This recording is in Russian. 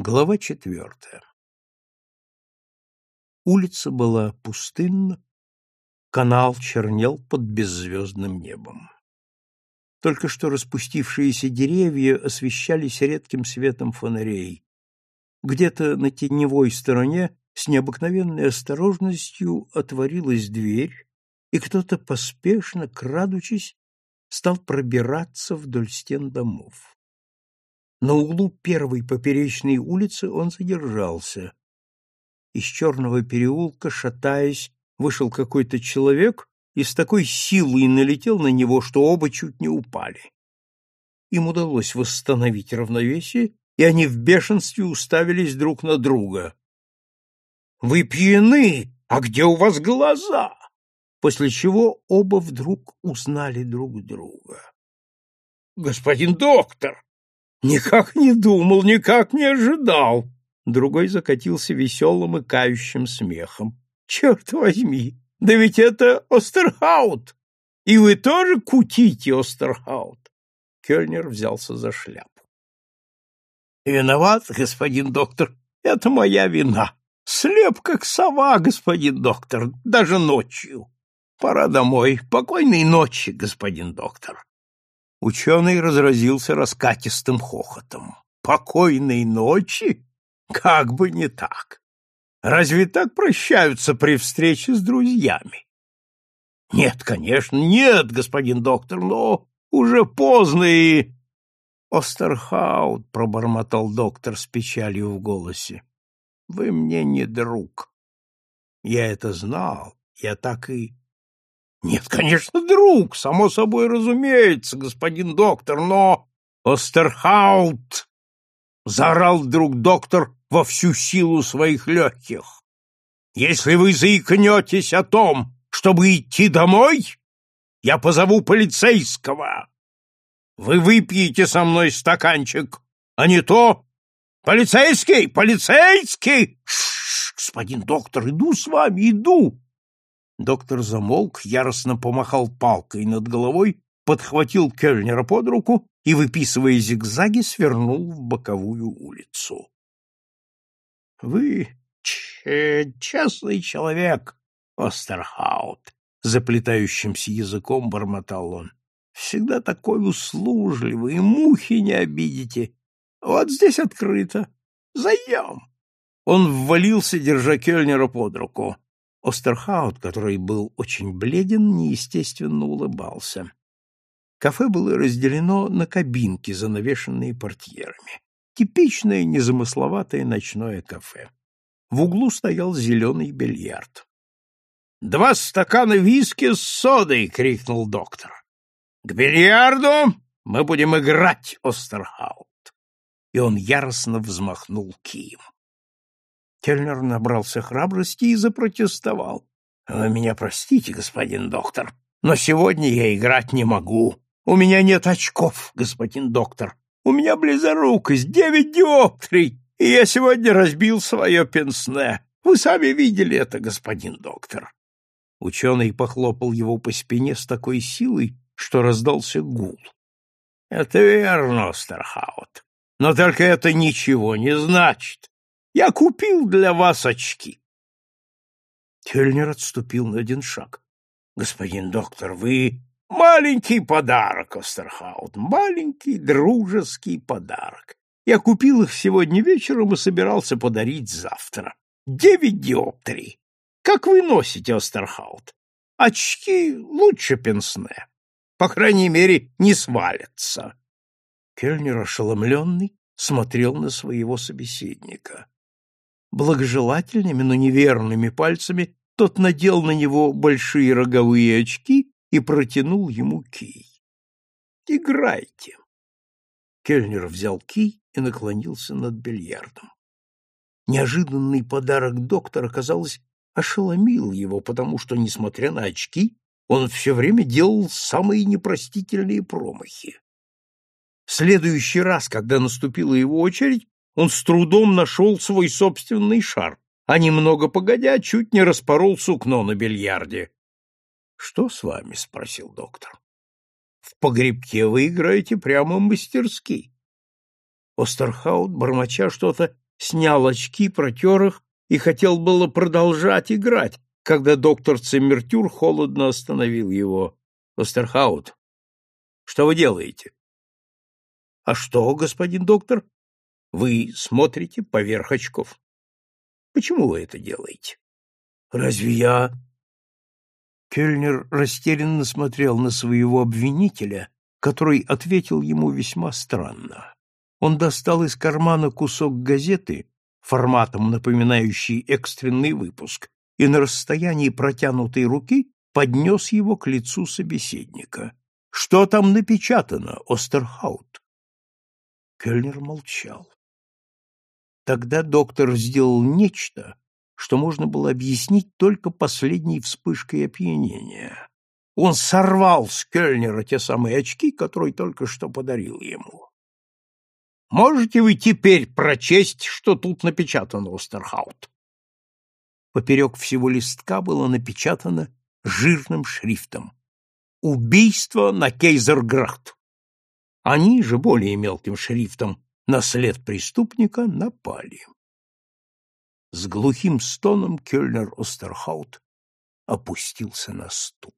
Глава четвертая. Улица была пустынна, канал чернел под беззвездным небом. Только что распустившиеся деревья освещались редким светом фонарей. Где-то на теневой стороне с необыкновенной осторожностью отворилась дверь, и кто-то поспешно, крадучись, стал пробираться вдоль стен домов. На углу первой поперечной улицы он задержался. Из черного переулка, шатаясь, вышел какой-то человек и с такой силой налетел на него, что оба чуть не упали. Им удалось восстановить равновесие, и они в бешенстве уставились друг на друга. — Вы пьяны! А где у вас глаза? После чего оба вдруг узнали друг друга. — Господин доктор! Никак не думал, никак не ожидал. Другой закатился веселым и кающим смехом. Черт возьми, да ведь это Остерхаут! И вы тоже кутите, Остерхаут? Кёльнер взялся за шляпу. Виноват, господин доктор, это моя вина. Слеп, как сова, господин доктор, даже ночью. Пора домой. Покойной ночи, господин доктор. Ученый разразился раскатистым хохотом. «Покойной ночи? Как бы не так! Разве так прощаются при встрече с друзьями?» «Нет, конечно, нет, господин доктор, но уже поздно и...» «Остерхаут», — пробормотал доктор с печалью в голосе, — «вы мне не друг. Я это знал, я так и нет, конечно, друг, само собой разумеется, господин доктор, но... Остерхаут! Заорал вдруг доктор во всю силу своих легких. Если вы заикнетесь о том, чтобы идти домой, я позову полицейского. Вы выпьете со мной стаканчик, а не то... Полицейский! Полицейский! Ш -ш, господин доктор, иду с вами, иду! Доктор замолк, яростно помахал палкой над головой, подхватил Кельнера под руку и, выписывая зигзаги, свернул в боковую улицу. — Вы честный человек, Остерхаут, — заплетающимся языком бормотал он. — Всегда такой услужливый, мухи не обидите. Вот здесь открыто. Зайдем. Он ввалился, держа Кельнера под руку. Остерхаут, который был очень бледен, неестественно улыбался. Кафе было разделено на кабинки, занавешенные портьерами. Типичное незамысловатое ночное кафе. В углу стоял зеленый бильярд. «Два стакана виски с содой!» — крикнул доктор. «К бильярду мы будем играть, Остерхаут!» И он яростно взмахнул кием. Кельнер набрался храбрости и запротестовал. — Вы меня простите, господин доктор, но сегодня я играть не могу. У меня нет очков, господин доктор. У меня близорукость, девять диоптрий, и я сегодня разбил свое пенсне. Вы сами видели это, господин доктор. Ученый похлопал его по спине с такой силой, что раздался гул. — Это верно, Стерхаут, но только это ничего не значит. Я купил для вас очки. Кельнер отступил на один шаг. Господин доктор, вы маленький подарок, Остерхаут, маленький дружеский подарок. Я купил их сегодня вечером и собирался подарить завтра. Девять диоптрий. Как вы носите, Остерхаут? Очки лучше пенсне. По крайней мере, не свалятся. Кельнер, ошеломленный, смотрел на своего собеседника. Благожелательными, но неверными пальцами тот надел на него большие роговые очки и протянул ему кий. «Играйте!» Кельнер взял кий и наклонился над бильярдом. Неожиданный подарок доктора, казалось, ошеломил его, потому что, несмотря на очки, он все время делал самые непростительные промахи. В следующий раз, когда наступила его очередь, он с трудом нашел свой собственный шар, а немного погодя чуть не распорол сукно на бильярде. — Что с вами? — спросил доктор. — В погребке вы играете прямо мастерски. Остерхаут, бормоча что-то, снял очки, протер их и хотел было продолжать играть, когда доктор Циммертюр холодно остановил его. «Остерхаут, что вы делаете?» «А что, господин доктор?» «Вы смотрите поверх очков». «Почему вы это делаете?» «Разве я...» Кельнер растерянно смотрел на своего обвинителя, который ответил ему весьма странно. Он достал из кармана кусок газеты, форматом напоминающий экстренный выпуск, и на расстоянии протянутой руки поднес его к лицу собеседника. «Что там напечатано, Остерхаут?» Кельнер молчал. Тогда доктор сделал нечто, что можно было объяснить только последней вспышкой опьянения. Он сорвал с Кельнера те самые очки, которые только что подарил ему. Можете вы теперь прочесть, что тут напечатано, Остерхаут? Поперек всего листка было напечатано жирным шрифтом «Убийство на Кейзерград». А ниже, более мелким шрифтом, на след преступника напали. С глухим стоном Кёльнер Остерхаут опустился на стул.